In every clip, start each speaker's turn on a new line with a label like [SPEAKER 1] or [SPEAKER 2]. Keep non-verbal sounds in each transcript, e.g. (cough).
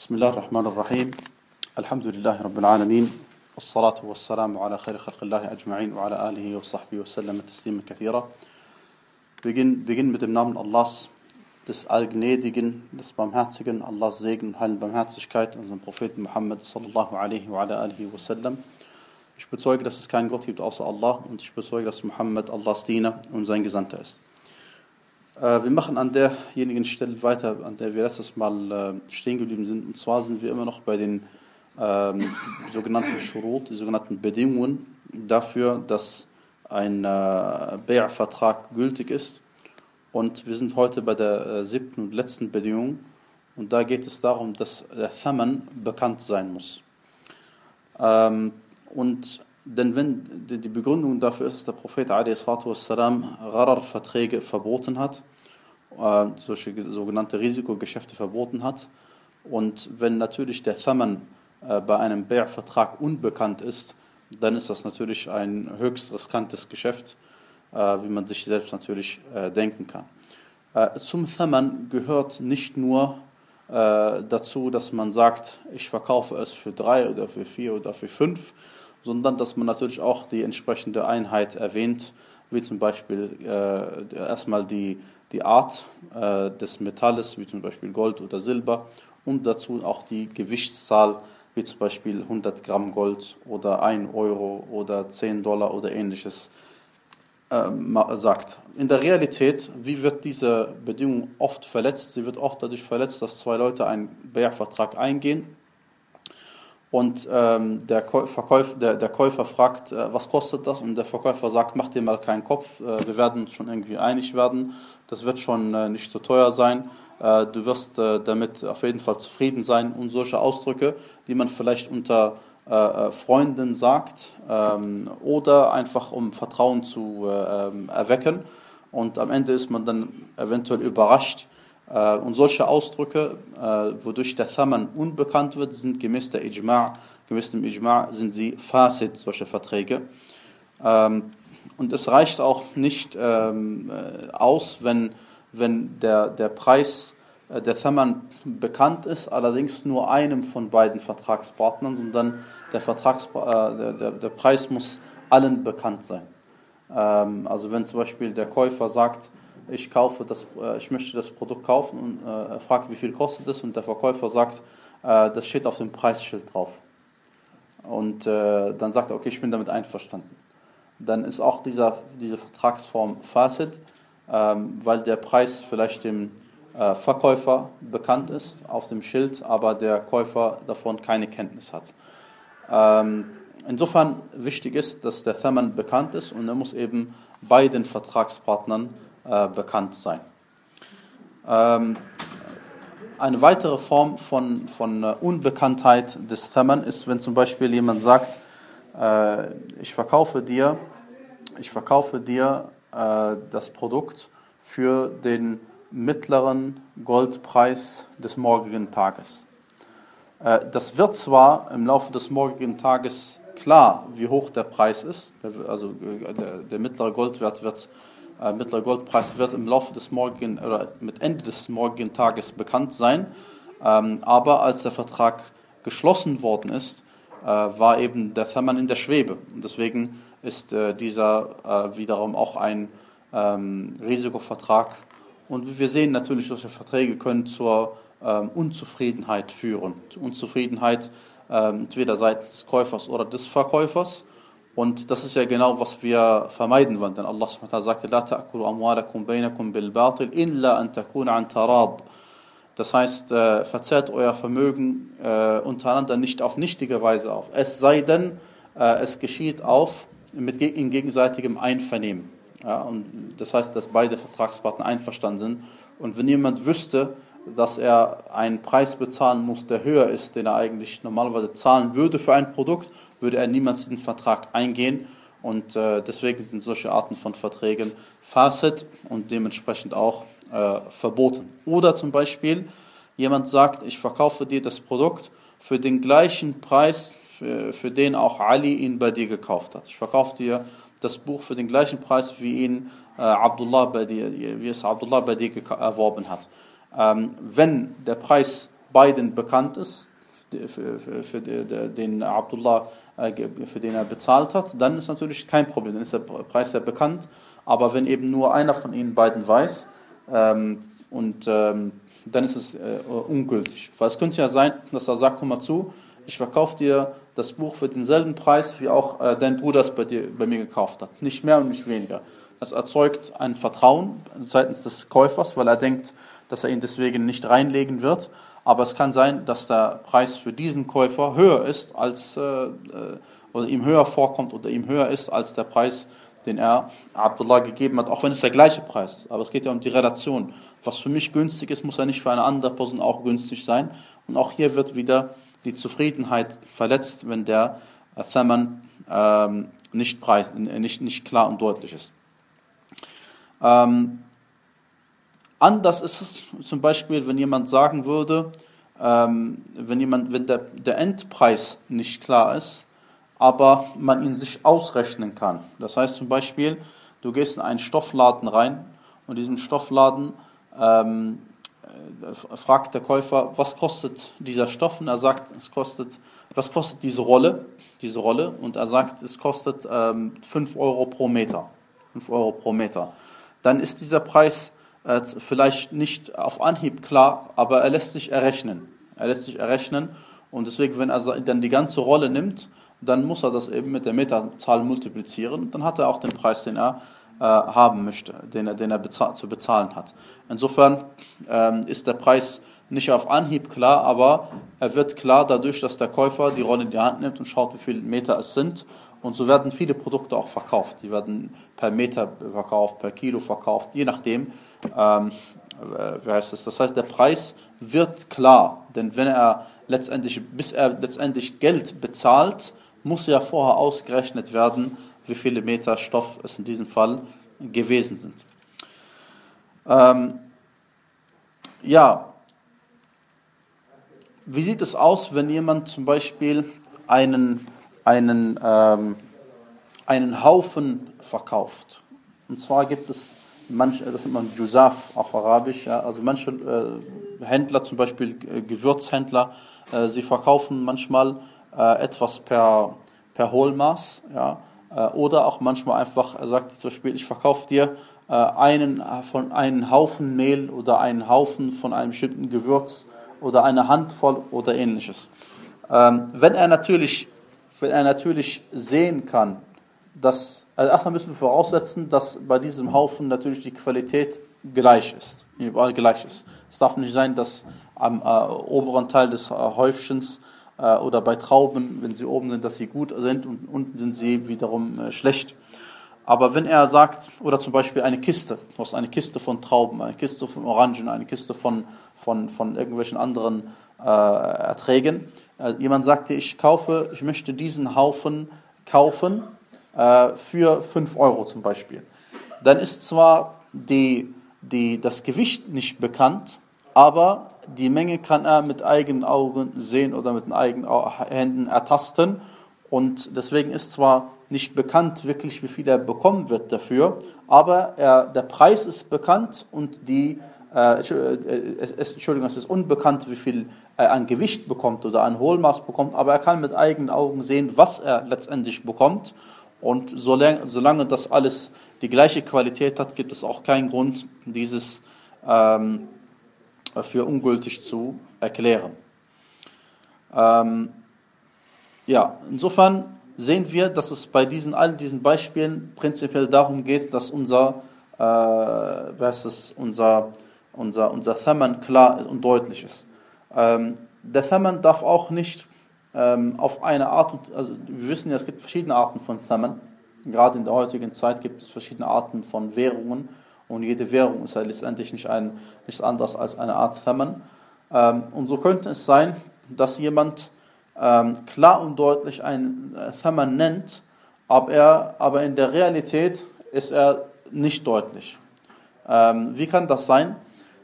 [SPEAKER 1] بسم الله الرحمن الرحيم الحمد لله رب العالمين والصلاة والسلام على خير خلق الله أجمعين وعلى آله وصحبه وسلم تسليما كثيرا Beginn, beginn mit dem Namen Allahs, des Allgnädigen, des Barmherzigen, Allahs Segen und Heilen Barmherzigkeit, unserem Propheten Muhammad sallallahu alaihi wa ala alihi wa sallam. Ich bezeuge, dass es keinen Gott gibt außer Allah und ich bezeuge, dass Muhammad Allahs Diener und sein Gesandter ist. Äh, wir machen an derjenigen Stelle weiter, an der wir letztes Mal äh, stehen geblieben sind. Und zwar sind wir immer noch bei den ähm, sogenannten Schurut, die sogenannten Bedingungen dafür, dass ein äh, Be'a-Vertrag gültig ist. Und wir sind heute bei der äh, siebten und letzten Bedingung. Und da geht es darum, dass der Thaman bekannt sein muss. Ähm, und denn wenn die Begründung dafür ist, dass der Prophet wassalam, Gharar-Verträge verboten hat, äh, solche sogenannte Risikogeschäfte verboten hat, und wenn natürlich der Thaman äh, bei einem Bär-Vertrag unbekannt ist, dann ist das natürlich ein höchst riskantes Geschäft, äh, wie man sich selbst natürlich äh, denken kann. Äh, zum Thaman gehört nicht nur äh, dazu, dass man sagt, ich verkaufe es für drei oder für vier oder für fünf, sondern dass man natürlich auch die entsprechende Einheit erwähnt, wie zum Beispiel äh, erstmal die, die Art äh, des Metalles, wie zum Beispiel Gold oder Silber, und dazu auch die Gewichtszahl, wie zum Beispiel 100 Gramm Gold oder 1 Euro oder 10 Dollar oder ähnliches äh, sagt. In der Realität, wie wird diese Bedingung oft verletzt? Sie wird oft dadurch verletzt, dass zwei Leute einen Bärvertrag eingehen und ähm, der, Verkäufer, der, der, Käufer fragt, äh, was kostet das? Und der Verkäufer sagt, mach dir mal keinen Kopf, äh, wir werden schon irgendwie einig werden, das wird schon äh, nicht so teuer sein, äh, du wirst äh, damit auf jeden Fall zufrieden sein. Und solche Ausdrücke, die man vielleicht unter äh, Freunden sagt ähm, oder einfach um Vertrauen zu ähm, erwecken. Und am Ende ist man dann eventuell überrascht, und solche Ausdrücke, äh, wodurch der Thaman unbekannt wird, sind gemäß der Ijma', gemäß dem Ijma' sind sie Fasid, solche Verträge. Ähm, und es reicht auch nicht ähm, äh, aus, wenn, wenn der, der Preis, der Thaman bekannt ist, allerdings nur einem von beiden Vertragspartnern, sondern der, Vertrags, der, der, der Preis muss allen bekannt sein. Ähm, also wenn zum Beispiel der Käufer sagt, ich kaufe das, äh, ich möchte das Produkt kaufen und äh, fragt, wie viel kostet es und der Verkäufer sagt, äh, das steht auf dem Preisschild drauf. Und äh, dann sagt er, okay, ich bin damit einverstanden. Dann ist auch dieser, diese Vertragsform Facet, ähm, weil der Preis vielleicht dem äh, Verkäufer bekannt ist auf dem Schild, aber der Käufer davon keine Kenntnis hat. Ähm, insofern wichtig ist, dass der Thaman bekannt ist und er muss eben bei den Vertragspartnern äh, bekannt sein. Ähm, eine weitere Form von, von äh, Unbekanntheit des Thaman ist, wenn zum Beispiel jemand sagt, äh, ich verkaufe dir, ich verkaufe dir äh, das Produkt für den mittleren Goldpreis des morgigen Tages. Äh, das wird zwar im Laufe des morgigen Tages klar, wie hoch der Preis ist, also der, der mittlere Goldwert wird mittlerer Goldpreis wird im Laufe des morgigen oder mit Ende des morgigen Tages bekannt sein. Ähm, aber als der Vertrag geschlossen worden ist, äh, war eben der Thaman in der Schwebe. Und deswegen ist äh, dieser äh, wiederum auch ein ähm, Risikovertrag. Und wir sehen natürlich, solche Verträge können zur ähm, Unzufriedenheit führen. Unzufriedenheit entweder seitens des Käufers oder des Verkäufers. Und das ist ja genau, was wir vermeiden wollen. Denn Allah SWT sagte, La ta'kulu amwalakum bainakum bil batil illa an takuna an. Das heißt, äh, verzehrt euer Vermögen äh, untereinander nicht auf nichtige Weise auf. Es sei denn, äh, es geschieht auf mit, in gegenseitigem Einvernehmen. Ja, und das heißt, dass beide Vertragspartner einverstanden sind. Und wenn jemand wüsste, dass er einen Preis bezahlen muss, der höher ist, den er eigentlich normalerweise zahlen würde für ein Produkt, würde er niemals in den Vertrag eingehen. Und äh, deswegen sind solche Arten von Verträgen facet und dementsprechend auch äh, verboten. Oder zum Beispiel, jemand sagt, ich verkaufe dir das Produkt für den gleichen Preis, für, für den auch Ali ihn bei dir gekauft hat. Ich verkaufe dir das Buch für den gleichen Preis, wie ihn äh, Abdullah bei dir, wie es Abdullah bei dir erworben hat. Ähm, wenn der Preis beiden bekannt ist, für, für, für den Abdullah, für den er bezahlt hat, dann ist natürlich kein Problem, dann ist der Preis ja bekannt. Aber wenn eben nur einer von ihnen beiden weiß, ähm, und ähm, dann ist es äh, ungültig. Weil es könnte ja sein, dass er sagt, komm mal zu, ich verkaufe dir das Buch für denselben Preis, wie auch äh, dein Bruder es bei, dir, bei mir gekauft hat. Nicht mehr und nicht weniger. Das erzeugt ein Vertrauen seitens des Käufers, weil er denkt, dass er ihn deswegen nicht reinlegen wird. Aber es kann sein, dass der Preis für diesen Käufer höher ist als äh, äh oder ihm höher vorkommt oder ihm höher ist als der Preis, den er Abdullah gegeben hat, auch wenn es der gleiche Preis ist. Aber es geht ja um die Relation. Was für mich günstig ist, muss ja nicht für eine andere Person auch günstig sein. Und auch hier wird wieder die Zufriedenheit verletzt, wenn der Thaman ähm, nicht, preis, nicht, nicht klar und deutlich ist. Ähm, anders ist es zum Beispiel, wenn jemand sagen würde, ähm, wenn, jemand, wenn der, der Endpreis nicht klar ist, aber man ihn sich ausrechnen kann. Das heißt zum Beispiel, du gehst in einen Stoffladen rein und in diesem Stoffladen ähm, äh, fragt der Käufer, was kostet dieser Stoff? Und er sagt, es kostet, was kostet diese Rolle? Diese Rolle? Und er sagt, es kostet ähm, 5 Euro pro Meter. 5 Euro pro Meter. Dann ist dieser Preis vielleicht nicht auf Anhieb klar, aber er lässt sich errechnen. Er lässt sich errechnen. Und deswegen, wenn er dann die ganze Rolle nimmt, dann muss er das eben mit der Meterzahl multiplizieren. Dann hat er auch den Preis, den er äh, haben möchte, den er, den er bezahl zu bezahlen hat. Insofern ähm, ist der Preis nicht auf Anhieb klar, aber er wird klar dadurch, dass der Käufer die Rolle in die Hand nimmt und schaut, wie viele Meter es sind. Und so werden viele Produkte auch verkauft. Die werden per Meter verkauft, per Kilo verkauft, je nachdem. Ähm, wie heißt es? Das heißt, der Preis wird klar, denn wenn er letztendlich, bis er letztendlich Geld bezahlt, muss ja vorher ausgerechnet werden, wie viele Meter Stoff es in diesem Fall gewesen sind. Ähm, ja, wie sieht es aus, wenn jemand zum Beispiel einen, einen, ähm, einen Haufen verkauft? Und zwar gibt es manche, das nennt man Jusaf auf Arabisch, ja, also manche äh, Händler, zum Beispiel äh, Gewürzhändler, äh, sie verkaufen manchmal äh, etwas per, per Hohlmaß, ja, äh, oder auch manchmal einfach, er sagt zum Beispiel, ich verkaufe dir äh, einen, von einen Haufen Mehl oder einen Haufen von einem bestimmten Gewürz oder eine Handvoll oder ähnliches. Ähm, wenn er natürlich, wenn er natürlich sehen kann, dass, also erstmal müssen wir voraussetzen, dass bei diesem Haufen natürlich die Qualität gleich ist, überall gleich ist. Es darf nicht sein, dass am äh, oberen Teil des äh, Häufchens äh, oder bei Trauben, wenn sie oben sind, dass sie gut sind und unten sind sie wiederum äh, schlecht. Aber wenn er sagt, oder zum Beispiel eine Kiste, du hast eine Kiste von Trauben, eine Kiste von Orangen, eine Kiste von, von, von irgendwelchen anderen äh, Erträgen, jemand sagt dir, ich kaufe, ich möchte diesen Haufen kaufen äh, für 5 Euro zum Beispiel, dann ist zwar die, die, das Gewicht nicht bekannt, aber die Menge kann er mit eigenen Augen sehen oder mit eigenen Händen ertasten. Und deswegen ist zwar nicht bekannt wirklich, wie viel er bekommen wird dafür, aber er, der Preis ist bekannt und die, äh, Entschuldigung, es ist unbekannt, wie viel an Gewicht bekommt oder an Hohlmaß bekommt, aber er kann mit eigenen Augen sehen, was er letztendlich bekommt. Und solange, solange das alles die gleiche Qualität hat, gibt es auch keinen Grund, dieses ähm, für ungültig zu erklären. Ähm, ja, insofern sehen wir, dass es bei diesen, all diesen Beispielen prinzipiell darum geht, dass unser, äh, was unser, unser, unser Thaman klar und deutlich ist. Ähm, der Thaman darf auch nicht ähm, auf eine Art, also wir wissen ja, es gibt verschiedene Arten von Thaman. Gerade in der heutigen Zeit gibt es verschiedene Arten von Währungen und jede Währung ist ja letztendlich nicht ein, nichts anderes als eine Art Thaman. Ähm, und so könnte es sein, dass jemand ähm, klar und deutlich ein äh, Thaman nennt, aber, er, aber in der Realität ist er nicht deutlich. Ähm, wie kann das sein?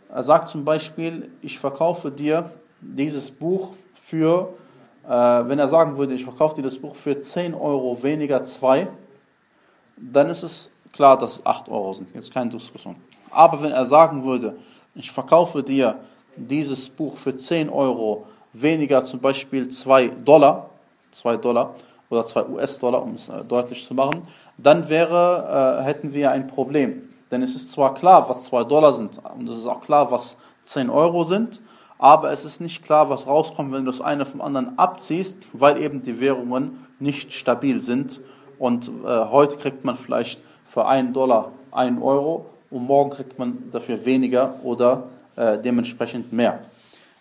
[SPEAKER 1] Er sagt zum Beispiel, ich verkaufe dir dieses Buch für, äh, wenn er sagen würde, ich verkaufe dir das Buch für 10 Euro weniger 2, dann ist es klar, dass es 8 Euro sind. Jetzt keine Diskussion. Aber wenn er sagen würde, ich verkaufe dir dieses Buch für 10 Euro weniger zum Beispiel 2 Dollar, 2 Dollar oder 2 US-Dollar, um es äh, deutlich zu machen, dann wäre, äh, hätten wir ein Problem. Denn es ist zwar klar, was 2 Dollar sind, und es ist auch klar, was 10 Euro sind, aber es ist nicht klar, was rauskommt, wenn du das eine vom anderen abziehst, weil eben die Währungen nicht stabil sind. Und äh, heute kriegt man vielleicht für einen Dollar einen Euro und morgen kriegt man dafür weniger oder äh, dementsprechend mehr.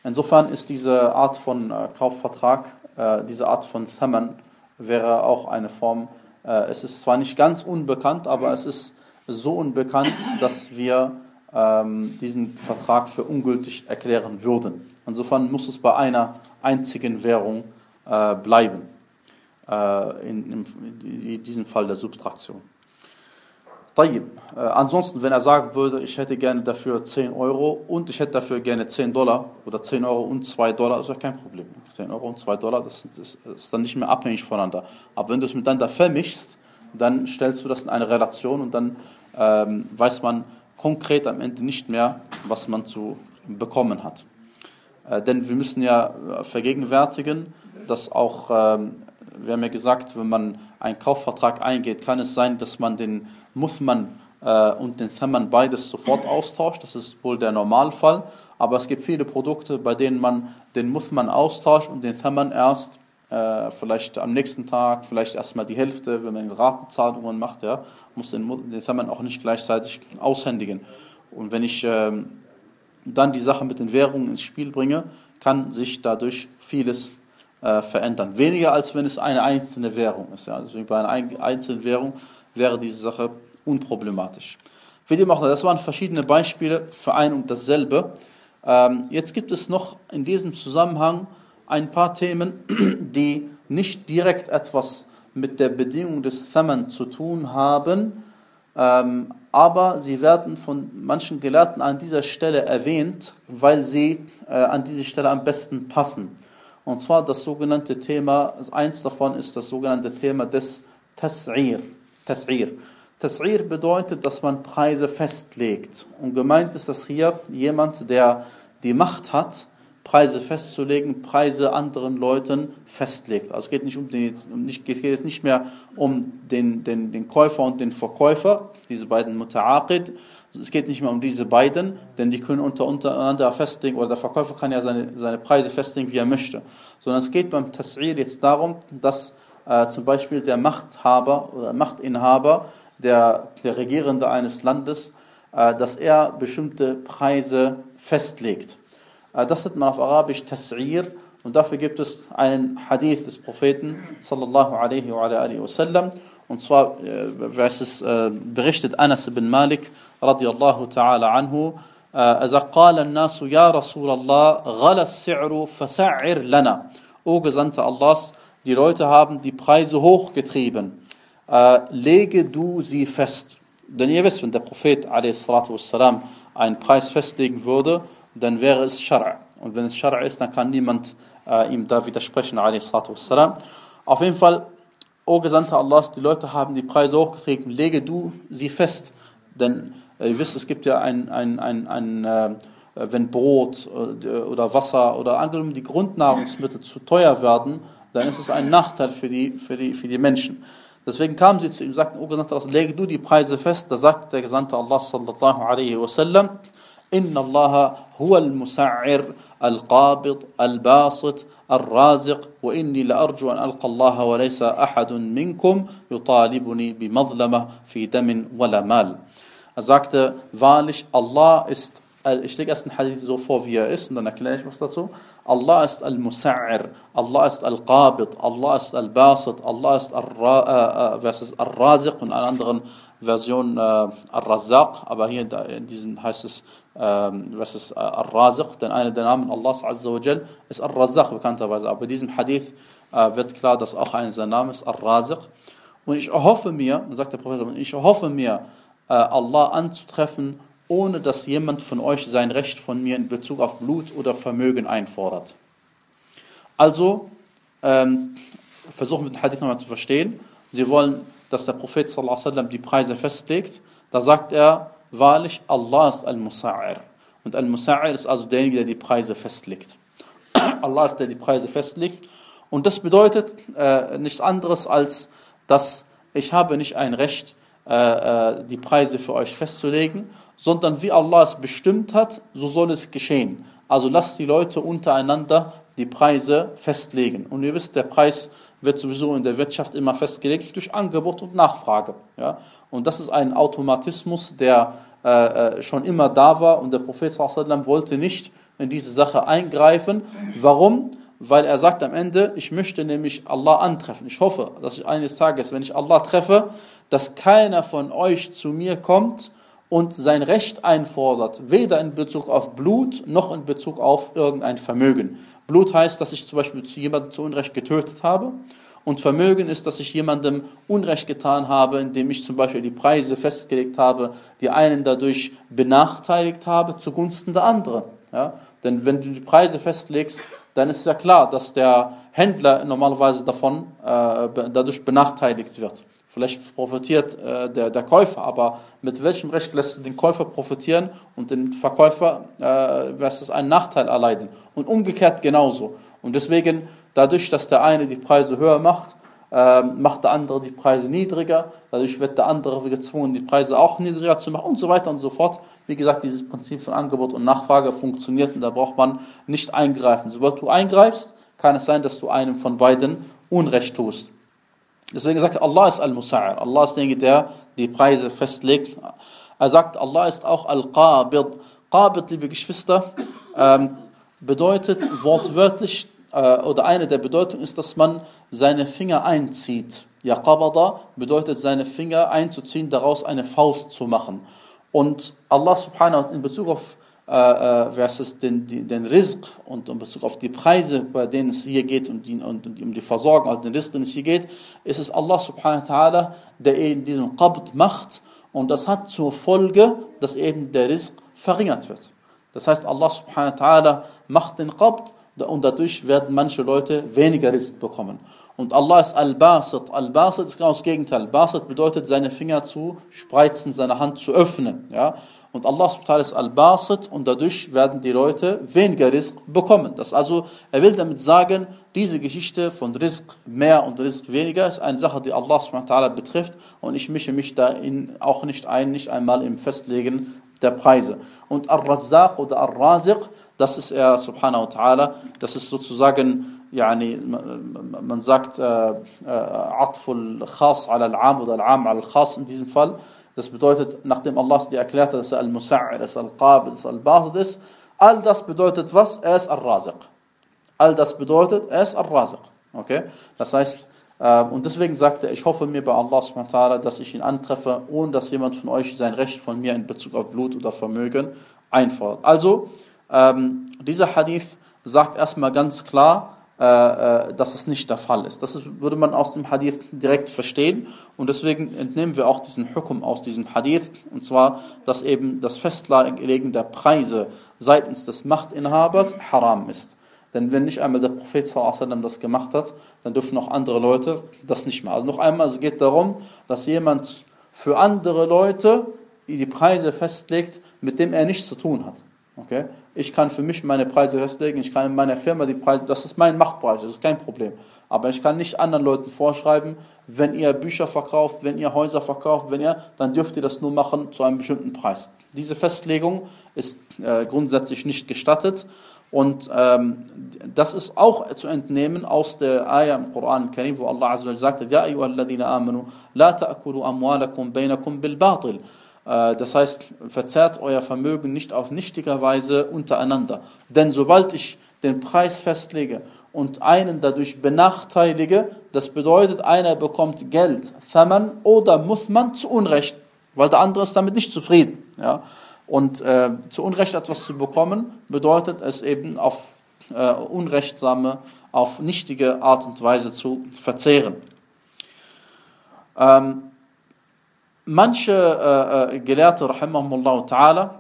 [SPEAKER 1] Insofern ist diese Art von äh, Kaufvertrag, äh, diese Art von Thaman, wäre auch eine Form, äh, es ist zwar nicht ganz unbekannt, aber es ist so unbekannt, dass wir ähm, diesen Vertrag für ungültig erklären würden. Insofern muss es bei einer einzigen Währung äh, bleiben, äh, in, in, in, diesem Fall der Subtraktion. Tayyib. Äh, ansonsten, wenn er sagen würde, ich hätte gerne dafür 10 Euro und ich hätte dafür gerne 10 Dollar oder 10 Euro und 2 Dollar, ist ja kein Problem. 10 Euro und 2 Dollar, das, das, das ist dann nicht mehr abhängig voneinander. Aber wenn du es miteinander vermischst, dann stellst du das in eine Relation und dann ähm, weiß man, konkret am Ende nicht mehr, was man zu bekommen hat. Äh, denn wir müssen ja äh, vergegenwärtigen, dass auch, ähm, wir haben ja gesagt, wenn man einen Kaufvertrag eingeht, kann es sein, dass man den Muthman äh, und den Thaman beides sofort austauscht. Das ist wohl der Normalfall. Aber es gibt viele Produkte, bei denen man den Muthman austauscht und den Thaman erst äh, vielleicht am nächsten Tag, vielleicht erstmal die Hälfte, wenn man Ratenzahlungen macht, ja, muss den, den Thaman auch nicht gleichzeitig aushändigen. Und wenn ich ähm, dann die Sache mit den Währungen ins Spiel bringe, kann sich dadurch vieles äh, verändern. Weniger als wenn es eine einzelne Währung ist. Ja. Deswegen bei einer einzelnen Währung wäre diese Sache unproblematisch. Wie dem auch das waren verschiedene Beispiele für ein und dasselbe. Ähm, jetzt gibt es noch in diesem Zusammenhang ein paar Themen, die nicht direkt etwas mit der Bedingung des Thaman zu tun haben, ähm, aber sie werden von manchen Gelehrten an dieser Stelle erwähnt, weil sie äh, an diese Stelle am besten passen. Und zwar das sogenannte Thema, eins davon ist das sogenannte Thema des Tas'ir. Tas'ir. Tas'ir bedeutet, dass man Preise festlegt. Und gemeint ist das hier jemand, der die Macht hat, Preise festzulegen, Preise anderen Leuten festlegt. Also geht nicht um den, nicht, geht jetzt nicht mehr um den, den, den Käufer und den Verkäufer, diese beiden Muta'aqid. Es geht nicht mehr um diese beiden, denn die können unter, untereinander festlegen, oder der Verkäufer kann ja seine, seine Preise festlegen, wie er möchte. Sondern es geht beim Tas'ir jetzt darum, dass äh, zum Beispiel der Machthaber oder Machtinhaber, der, der Regierende eines Landes, äh, dass er bestimmte Preise festlegt. Äh, das nennt man auf Arabisch Tas'ir und dafür gibt es einen Hadith des Propheten sallallahu alaihi wa alaihi wasallam und zwar äh, es äh, berichtet Anas ibn Malik radiallahu ta'ala anhu er sagt قال الناس يا رسول الله غلى السعر فسعر لنا O Gesandter Allahs die Leute haben die Preise hochgetrieben lege du sie fest denn ihr wisst wenn der Prophet والسلام, einen Preis festlegen würde dann wäre es Schara. Und wenn es Schara ist, dann kann niemand äh, ihm da widersprechen, Auf jeden Fall, O Gesandter Allahs, die Leute haben die Preise hochgetreten, lege du sie fest. Denn äh, ihr wisst, es gibt ja ein, ein, ein, ein äh, wenn Brot äh, oder Wasser oder angenommen die Grundnahrungsmittel zu teuer werden, dann ist es ein Nachteil für die, für die, für die Menschen. Deswegen kamen sie zu ihm und sagten, O Gesandter Allah, lege du die Preise fest. Da sagt der Gesandte Allah sallallahu alaihi wasallam, إن الله هو المسعر القابض الباسط الرازق وإني لأرجو أن ألقى الله وليس أحد منكم يطالبني بمظلمة في دم ولا مال. Er sagte, wahrlich, Allah ist, ich lege erst den Hadith so vor, wie er ist, und dann erkläre ich was dazu. Allah ist Al-Musa'ir, Allah ist Al-Qabid, Allah ist Al-Basit, Allah ist Al-Raziq und in anderen Version Al-Razaq, aber hier in diesem heißt es ähm, was ist äh, Ar-Raziq, denn einer der Namen Allahs Azza wa Jal ist Ar-Razaq bekannterweise. Aber bei diesem Hadith äh, wird klar, dass auch einer seiner Namen ist Ar-Raziq. Und ich erhoffe mir, sagt der Prophet, ich erhoffe mir, äh, Allah anzutreffen, ohne dass jemand von euch sein Recht von mir in Bezug auf Blut oder Vermögen einfordert. Also, ähm, versuchen wir den Hadith nochmal zu verstehen. Sie wollen, dass der Prophet wasallam die Preise festlegt. Da sagt er, Wahrlich, Allah ist Al-Musa'ir. Und Al-Musa'ir ist also derjenige, der die Preise festlegt. (clears throat) Allah ist der, der die Preise festlegt. Und das bedeutet äh, nichts anderes als, dass ich habe nicht ein Recht, äh, äh, die Preise für euch festzulegen, sondern wie Allah es bestimmt hat, so soll es geschehen. Also lasst die Leute untereinander die Preise festlegen. Und ihr wisst, der Preis wird sowieso in der Wirtschaft immer festgelegt durch Angebot und Nachfrage. Ja? Und das ist ein Automatismus, der äh, äh schon immer da war und der Prophet sallam wollte nicht in diese Sache eingreifen. Warum? Weil er sagt am Ende, ich möchte nämlich Allah antreffen. Ich hoffe, dass ich eines Tages, wenn ich Allah treffe, dass keiner von euch zu mir kommt und sein Recht einfordert, weder in Bezug auf Blut noch in Bezug auf irgendein Vermögen. Blut heißt, dass ich zum Beispiel jemanden zu Unrecht getötet habe und Vermögen ist, dass ich jemandem Unrecht getan habe, indem ich zum Beispiel die Preise festgelegt habe, die einen dadurch benachteiligt habe zugunsten der anderen. Ja? Denn wenn du die Preise festlegst, dann ist ja klar, dass der Händler normalerweise davon äh, dadurch benachteiligt wird. Vielleicht profitiert äh, der, der Käufer, aber mit welchem Recht lässt du den Käufer profitieren und den Verkäufer äh, wirst es einen Nachteil erleiden? Und umgekehrt genauso. Und deswegen, dadurch, dass der eine die Preise höher macht, äh, macht der andere die Preise niedriger, dadurch wird der andere gezwungen, die Preise auch niedriger zu machen und so weiter und so fort. Wie gesagt, dieses Prinzip von Angebot und Nachfrage funktioniert und da braucht man nicht eingreifen. Sobald du eingreifst, kann es sein, dass du einem von beiden Unrecht tust. Deswegen sagt er, Allah ist Al-Musa'ir. Allah ist derjenige, der die Preise festlegt. Er sagt, Allah ist auch Al-Qabid. Qabid, liebe Geschwister, ähm, bedeutet wortwörtlich, äh, oder eine der Bedeutungen ist, dass man seine Finger einzieht. Ja, Qabada bedeutet, seine Finger einzuziehen, daraus eine Faust zu machen. Und Allah subhanahu wa ta'ala in Bezug auf versus den, den Rizq und in Bezug auf die Preise, bei denen es hier geht und, die, und, und um die Versorgung, also den Rizq, den es hier geht, ist es Allah subhanahu wa ta'ala, der eben diesen Qabd macht und das hat zur Folge, dass eben der Rizq verringert wird. Das heißt, Allah subhanahu wa ta'ala macht den Qabd und dadurch werden manche Leute weniger Rizq bekommen. Und Allah ist Al-Basit. Al-Basit ist genau das Gegenteil. Basit bedeutet, seine Finger zu spreizen, seine Hand zu öffnen. Ja? Und Allah ist Al-Basit und dadurch werden die Leute weniger Rizq bekommen. Das also, er will damit sagen, diese Geschichte von Rizq mehr und Rizq weniger ist eine Sache, die Allah betrifft und ich mische mich da in, auch nicht ein, nicht einmal im Festlegen der Preise. Und Ar-Razzaq oder Ar-Raziq, das ist er, subhanahu ta'ala, das ist sozusagen, yani, man sagt, äh, äh, Atful Khas ala al-Am oder al-Am ala al-Khas in diesem Fall. Das bedeutet, nachdem Allah dir erklärt hat, dass er Al-Musa'ir ist, Al-Qabid ist, Al-Basid ist, all das bedeutet was? Er ist Al-Raziq. All das bedeutet, er ist Al-Raziq. Okay? Das heißt, äh, und deswegen sagt er, ich hoffe mir bei Allah, dass ich ihn antreffe, ohne dass jemand von euch sein Recht von mir in Bezug auf Blut oder Vermögen einfordert. Also, ähm, dieser Hadith sagt erstmal ganz klar, dass es nicht der Fall ist. Das würde man aus dem Hadith direkt verstehen und deswegen entnehmen wir auch diesen Hukum aus diesem Hadith und zwar, dass eben das Festlegen der Preise seitens des Machtinhabers haram ist. Denn wenn nicht einmal der Prophet sallam das gemacht hat, dann dürfen auch andere Leute das nicht mehr. Also noch einmal, es geht darum, dass jemand für andere Leute die Preise festlegt, mit dem er nichts zu tun hat. Okay? Ich kann für mich meine Preise festlegen, ich kann in meiner Firma die Preise, das ist mein Machtbereich, das ist kein Problem. Aber ich kann nicht anderen Leuten vorschreiben, wenn ihr Bücher verkauft, wenn ihr Häuser verkauft, wenn ihr, dann dürft ihr das nur machen zu einem bestimmten Preis. Diese Festlegung ist äh, grundsätzlich nicht gestattet. Und ähm, das ist auch zu entnehmen aus der Ayah im Koran wo Allah Azza wa sagt, Ja ayyuhalladhina amanu, la ta'kulu amwalakum bainakum bil batil. Äh, das heißt, verzerrt euer Vermögen nicht auf nichtiger Weise untereinander. Denn sobald ich den Preis festlege und einen dadurch benachteilige, das bedeutet, einer bekommt Geld, Thaman oder Muthman zu Unrecht, weil der andere ist damit nicht zufrieden. Ja? Und äh, zu Unrecht etwas zu bekommen, bedeutet es eben auf äh, unrechtsame, auf nichtige Art und Weise zu verzehren. Ähm, Manche äh, äh, Gelehrte, rahimahumullah ta'ala,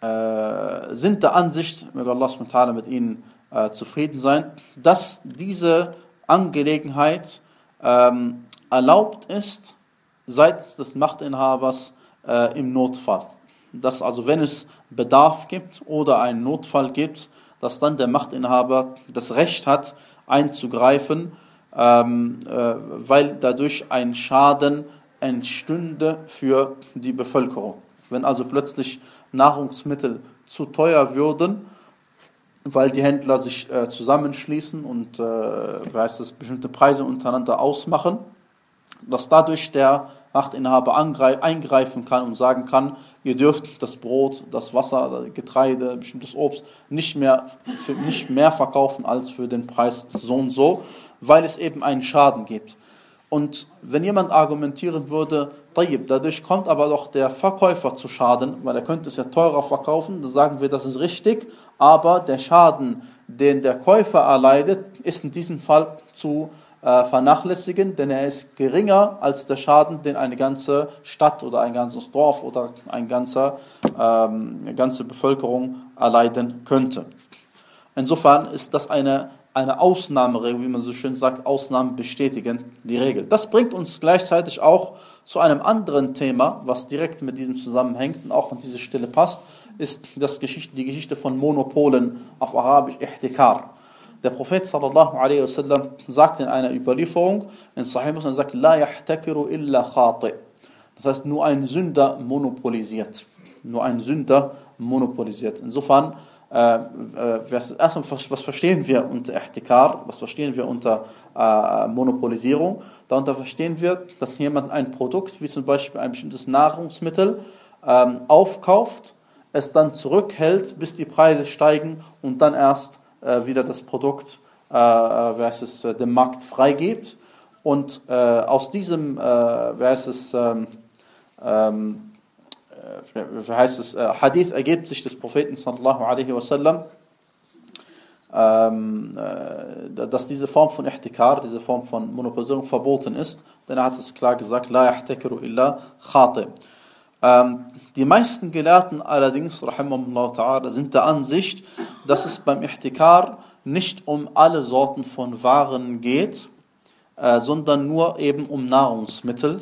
[SPEAKER 1] äh, sind der Ansicht, möge Allah mit ihnen äh, zufrieden sein, dass diese Angelegenheit ähm, erlaubt ist seitens des Machtinhabers äh, im Notfall. dass also wenn es Bedarf gibt oder einen Notfall gibt, dass dann der Machtinhaber das Recht hat, einzugreifen, ähm, äh, weil dadurch ein Schaden entstünde für die Bevölkerung. Wenn also plötzlich Nahrungsmittel zu teuer würden, weil die Händler sich äh, zusammenschließen und äh, heißt es, bestimmte Preise untereinander ausmachen, dass dadurch der Machtinhaber eingreifen kann und sagen kann, ihr dürft das Brot, das Wasser, das Getreide, bestimmtes Obst nicht mehr, für, nicht mehr verkaufen als für den Preis so und so, weil es eben einen Schaden gibt. Und wenn jemand argumentieren würde, dadurch kommt aber doch der Verkäufer zu Schaden, weil er könnte es ja teurer verkaufen, dann sagen wir, das ist richtig, aber der Schaden, den der Käufer erleidet, ist in diesem Fall zu äh, vernachlässigen, denn er ist geringer als der Schaden, den eine ganze Stadt oder ein ganzes Dorf oder eine ganze, ähm, eine ganze Bevölkerung erleiden könnte. Insofern ist das eine, eine Ausnahmeregel, wie man so schön sagt, Ausnahmen bestätigen die Regel. Das bringt uns gleichzeitig auch zu einem anderen Thema, was direkt mit diesem zusammenhängt und auch an diese Stelle passt, ist das Geschichte, die Geschichte von Monopolen auf Arabisch Ihtikar. Der Prophet sallallahu alaihi wasallam sagt in einer Überlieferung, in Sahih Muslim, sagt, La yahtakiru illa khati. Das heißt, nur ein Sünder monopolisiert. Nur ein Sünder monopolisiert. Insofern, äh, äh, erstmal, was verstehen wir unter Ihtikar? Was verstehen wir unter äh, Monopolisierung? Darunter verstehen wir, dass jemand ein Produkt, wie zum Beispiel ein bestimmtes Nahrungsmittel, ähm, aufkauft, es dann zurückhält, bis die Preise steigen und dann erst äh, wieder das Produkt äh, äh es, äh, dem Markt freigibt. Und äh, aus diesem, äh, wie heißt es, ähm, ähm, heißt es, Hadith ergibt sich des Propheten sallallahu alaihi wasallam, ähm, dass diese Form von Ihtikar, diese Form von Monopolisierung verboten ist, denn er hat es klar gesagt, La yahtakiru illa khati. Ähm, die meisten Gelehrten allerdings, sind der Ansicht, dass es beim Ihtikar nicht um alle Sorten von Waren geht, äh, sondern nur eben um Nahrungsmittel,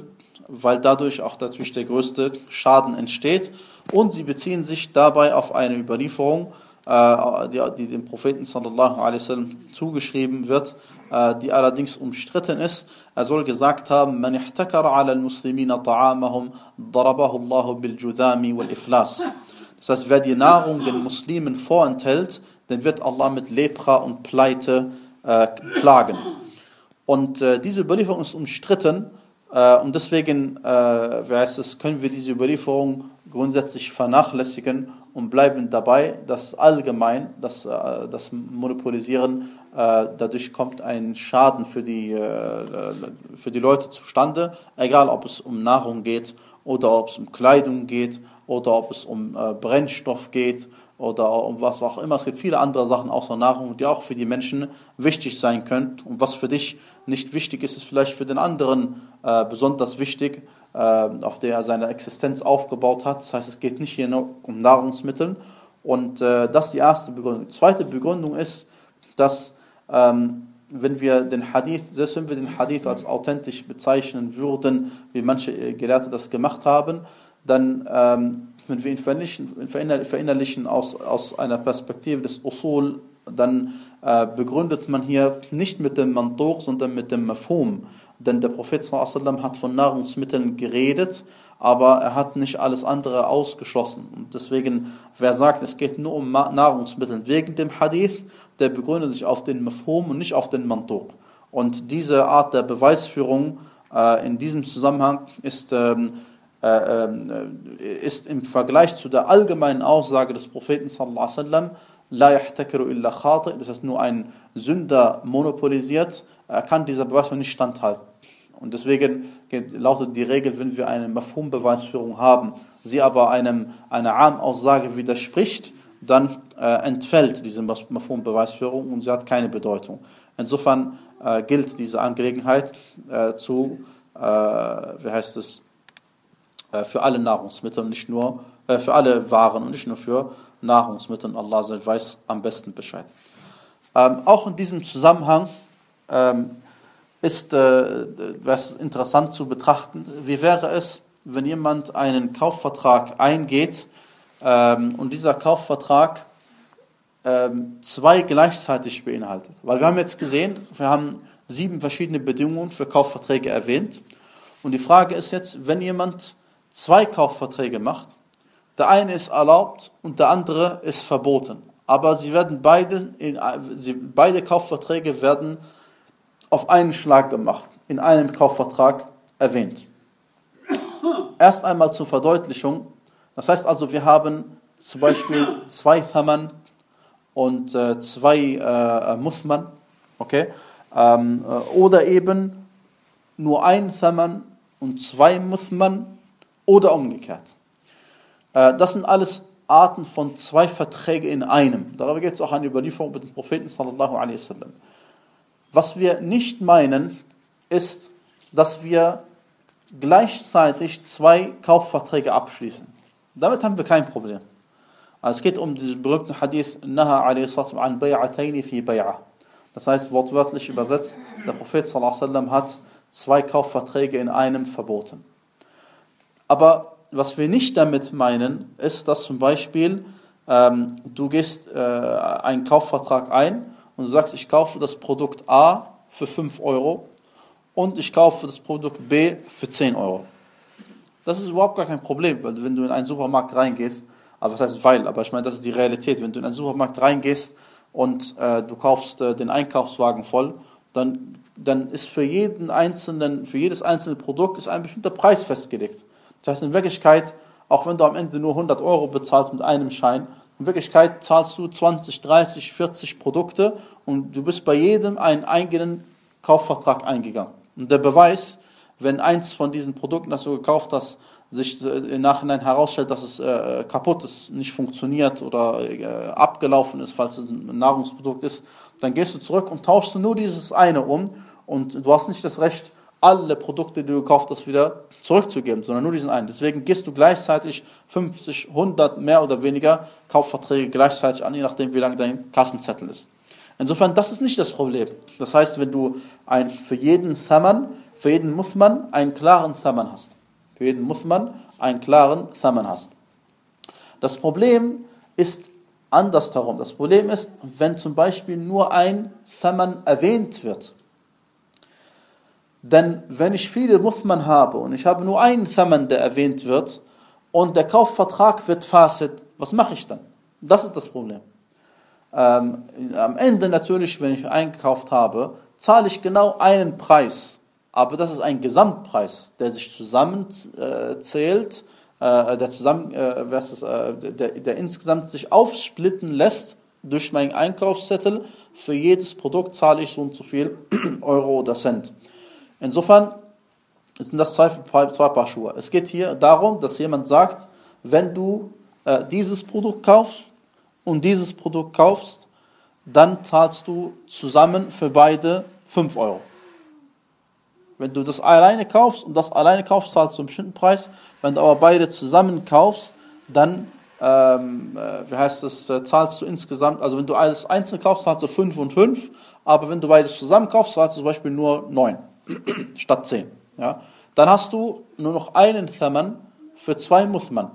[SPEAKER 1] weil dadurch auch natürlich der größte Schaden entsteht. Und sie beziehen sich dabei auf eine Überlieferung, äh, die, dem Propheten sallallahu alaihi wasallam zugeschrieben wird, äh, die allerdings umstritten ist. Er soll gesagt haben, man ihtakara ala al-muslimina ta'amahum, darabahu Allah bil judami wal iflas. Das heißt, wer die Nahrung den Muslimen vorenthält, dann wird Allah mit Lepra und Pleite äh, plagen. Und äh, diese Überlieferung ist umstritten und deswegen äh, es, können wir diese Überlieferung grundsätzlich vernachlässigen und bleiben dabei, dass allgemein das, äh, das Monopolisieren, äh, dadurch kommt ein Schaden für die, äh, für die Leute zustande, egal ob es um Nahrung geht oder ob es um Kleidung geht oder ob es um Brennstoff geht oder um was auch immer. Es gibt viele andere Sachen außer Nahrung, die auch für die Menschen wichtig sein können. Und was für dich nicht wichtig ist, ist vielleicht für den anderen besonders wichtig. Ähm, auf der er seine Existenz aufgebaut hat. Das heißt, es geht nicht hier nur um Nahrungsmittel. Und äh, das ist die erste Begründung. Die zweite Begründung ist, dass ähm, wenn wir den Hadith, selbst wenn wir den Hadith als authentisch bezeichnen würden, wie manche äh, Gelehrte das gemacht haben, dann, ähm, wenn wir ihn verinnerlichen, verinnerlichen aus, aus einer Perspektive des Usul, dann äh, begründet man hier nicht mit dem Mantuch, sondern mit dem Mafhum. Denn der Prophet sallam hat von Nahrungsmitteln geredet, aber er hat nicht alles andere ausgeschlossen. Und deswegen, wer sagt, es geht nur um Nahrungsmittel wegen dem Hadith, der begründet sich auf den Mafhum und nicht auf den Mantuq. Und diese Art der Beweisführung äh, in diesem Zusammenhang ist, ähm, äh, äh, ist im Vergleich zu der allgemeinen Aussage des Propheten sallallahu alaihi wasallam, la yahtakiru das heißt nur ein Sünder monopolisiert, er kann dieser Beweisführung nicht standhalten. Und deswegen lautet die Regel, wenn wir eine Mafhum-Beweisführung haben, sie aber einem, einer Arm-Aussage widerspricht, dann äh, entfällt diese Mafhum-Beweisführung und sie hat keine Bedeutung. Insofern äh, gilt diese Angelegenheit äh, zu, äh, wie heißt es, äh, für alle Nahrungsmittel, nicht nur äh, für alle Waren und nicht nur für Nahrungsmittel. Allah weiß am besten Bescheid. Ähm, auch in diesem Zusammenhang ähm, ist äh, was interessant zu betrachten. Wie wäre es, wenn jemand einen Kaufvertrag eingeht ähm, und dieser Kaufvertrag ähm, zwei gleichzeitig beinhaltet. Weil wir haben jetzt gesehen, wir haben sieben verschiedene Bedingungen für Kaufverträge erwähnt. Und die Frage ist jetzt, wenn jemand zwei Kaufverträge macht, der eine ist erlaubt und der andere ist verboten. Aber sie werden beide, in, sie, beide Kaufverträge werden auf einen Schlag gemacht, in einem Kaufvertrag erwähnt. Erst einmal zur Verdeutlichung. Das heißt also, wir haben zum Beispiel zwei Thaman und äh, zwei äh, Musman, okay? Ähm, äh, oder eben nur ein Thaman und zwei Musman oder umgekehrt. Äh, das sind alles Arten von zwei Verträgen in einem. Darüber geht es auch eine Überlieferung mit dem Propheten sallallahu alaihi wasallam. Was wir nicht meinen, ist, dass wir gleichzeitig zwei Kaufverträge abschließen. Damit haben wir kein Problem. Also es geht um diesen berühmten Hadith, Naha an bay'ataini fi bay'a. Das heißt, wortwörtlich übersetzt, der Prophet sallam, hat zwei Kaufverträge in einem verboten. Aber was wir nicht damit meinen, ist, dass zum Beispiel ähm, du gehst äh, einen Kaufvertrag ein und du sagst, ich kaufe das Produkt A für 5 Euro und ich kaufe das Produkt B für 10 Euro. Das ist überhaupt gar kein Problem, weil wenn du in einen Supermarkt reingehst, also was heißt weil, aber ich meine, das ist die Realität. Wenn du in einen Supermarkt reingehst und äh, du kaufst äh, den Einkaufswagen voll, dann, dann ist für jeden einzelnen, für jedes einzelne Produkt ist ein bestimmter Preis festgelegt. Das heißt in Wirklichkeit, auch wenn du am Ende nur 100 Euro bezahlst mit einem Schein, in Wirklichkeit zahlst du 20, 30, 40 Produkte und du bist bei jedem einen eigenen Kaufvertrag eingegangen. Und der Beweis, wenn eins von diesen Produkten, das du gekauft hast, sich im Nachhinein herausstellt, dass es äh, kaputt ist, nicht funktioniert oder äh, abgelaufen ist, falls es ein Nahrungsprodukt ist, dann gehst du zurück und tauschst nur dieses eine um und du hast nicht das Recht, alle Produkte, die du gekauft hast, wieder zurückzugeben, sondern nur diesen einen. Deswegen gehst du gleichzeitig 50, 100 mehr oder weniger Kaufverträge gleichzeitig an, je nachdem, wie lang dein Kassenzettel ist. Insofern, das ist nicht das Problem. Das heißt, wenn du ein, für jeden Thaman, für jeden muss man einen klaren Thaman hast. Für jeden muss man einen klaren Thaman hast. Das Problem ist andersherum. Das Problem ist, wenn zum Beispiel nur ein Thaman erwähnt wird. Denn wenn ich viele Musman habe und ich habe nur einen Thaman, der erwähnt wird, und der Kaufvertrag wird fasid, was mache ich dann? Das ist das Problem. Ähm, am Ende natürlich, wenn ich eingekauft habe, zahle ich genau einen Preis aber das ist ein Gesamtpreis, der sich zusammenzählt, äh, der, zusammen, äh, das, äh, der, der insgesamt sich aufsplitten lässt durch meinen Einkaufszettel. Für jedes Produkt zahle ich so und so viel (clears throat) Euro oder Cent. Insofern sind das zwei, zwei Paar Schuhe. Es geht hier darum, dass jemand sagt, wenn du äh, dieses Produkt kaufst und dieses Produkt kaufst, dann zahlst du zusammen für beide 5 Euro. Wenn du das alleine kaufst und das alleine kaufst, zahlst du einen bestimmten Preis. Wenn du aber beide zusammen kaufst, dann, ähm, äh, wie heißt das, äh, zahlst du insgesamt, also wenn du alles einzeln kaufst, zahlst du 5 und 5, aber wenn du beides zusammen kaufst, zahlst du zum Beispiel nur 9 statt 10. Ja? Dann hast du nur noch einen Thaman für zwei Muthman.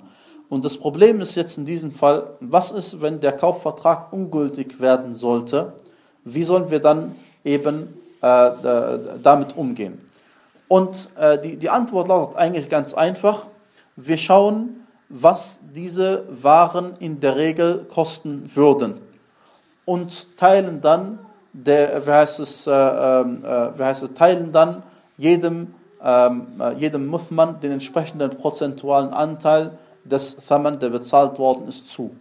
[SPEAKER 1] Und das Problem ist jetzt in diesem Fall, was ist, wenn der Kaufvertrag ungültig werden sollte? Wie sollen wir dann eben äh, damit umgehen? Und äh, die, die Antwort lautet eigentlich ganz einfach. Wir schauen, was diese Waren in der Regel kosten würden. Und teilen dann, der, wie heißt es, äh, ähm, wie heißt es, teilen dann jedem, ähm, äh, jedem Muthman den entsprechenden prozentualen Anteil des Thaman, der bezahlt worden ist, zu.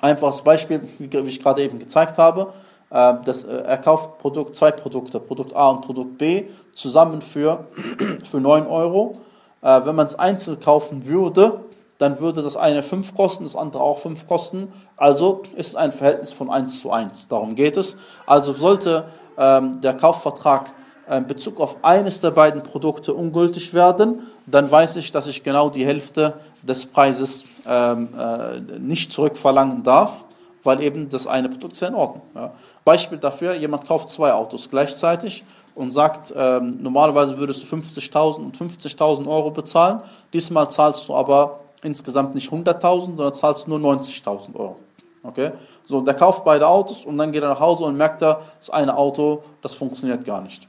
[SPEAKER 1] Einfaches Beispiel, wie ich gerade eben gezeigt habe. Äh, das, äh, er kauft Produkt, zwei Produkte, Produkt A und Produkt B, zusammen für, (clears throat) für 9 Euro. Äh, wenn man es einzeln kaufen würde, dann würde das eine 5 kosten, das andere auch 5 kosten. Also ist es ein Verhältnis von 1 zu 1. Darum geht es. Also sollte ähm, der Kaufvertrag in Bezug auf eines der beiden Produkte ungültig werden, dann weiß ich, dass ich genau die Hälfte des Preises ähm, äh, nicht zurückverlangen darf weil eben das eine Produkt ist ja in Ordnung. Ja. Beispiel dafür, jemand kauft zwei Autos gleichzeitig und sagt, ähm, normalerweise würdest du 50.000 und 50.000 Euro bezahlen, diesmal zahlst du aber insgesamt nicht 100.000, sondern zahlst nur 90.000 Euro. Okay? So, der kauft beide Autos und dann geht er nach Hause und merkt er, das eine Auto, das funktioniert gar nicht.